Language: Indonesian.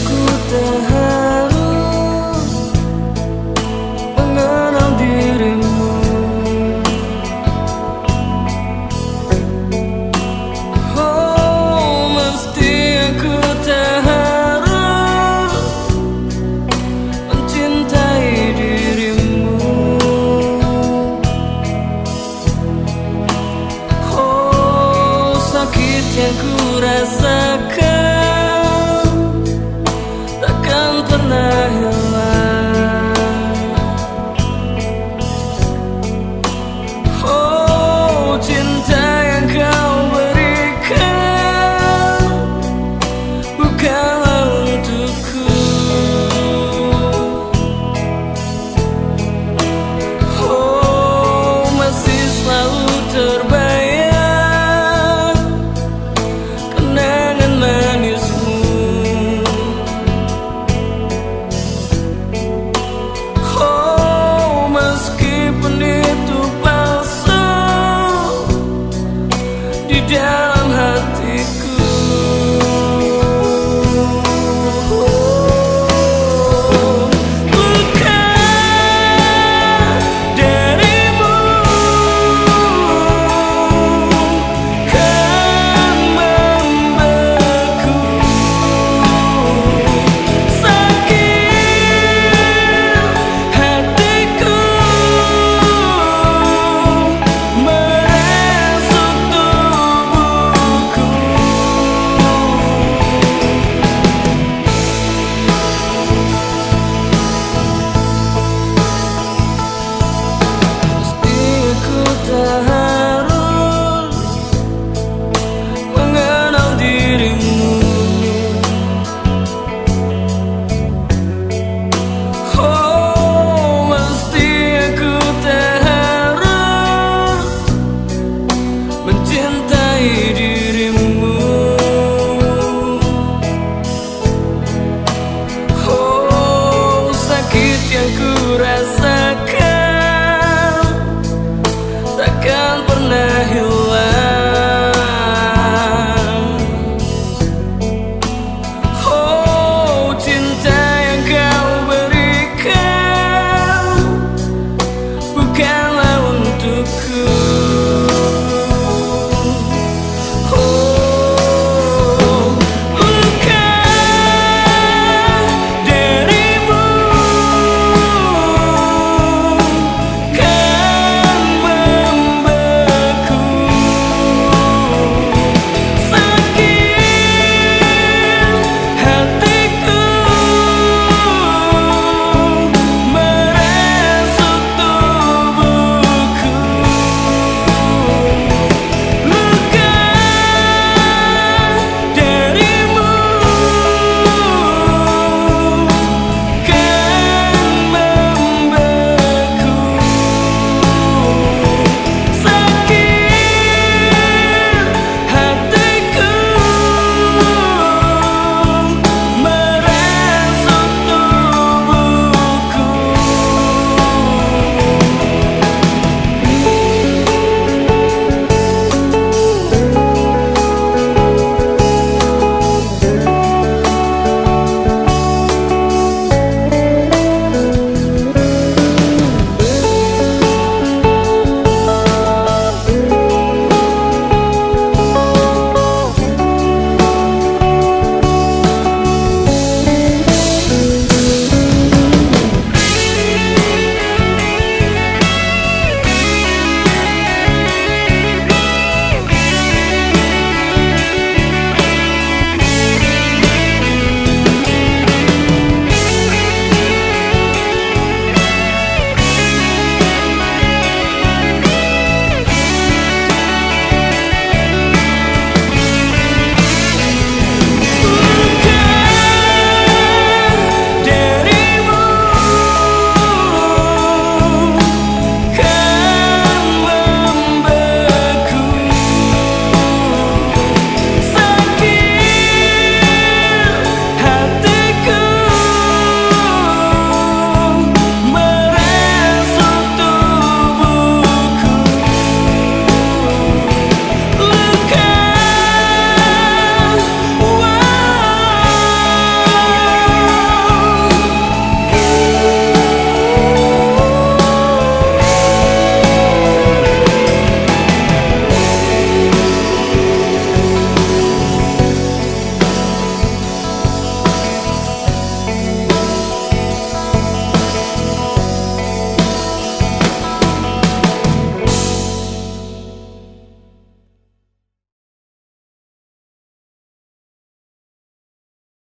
ku tahan.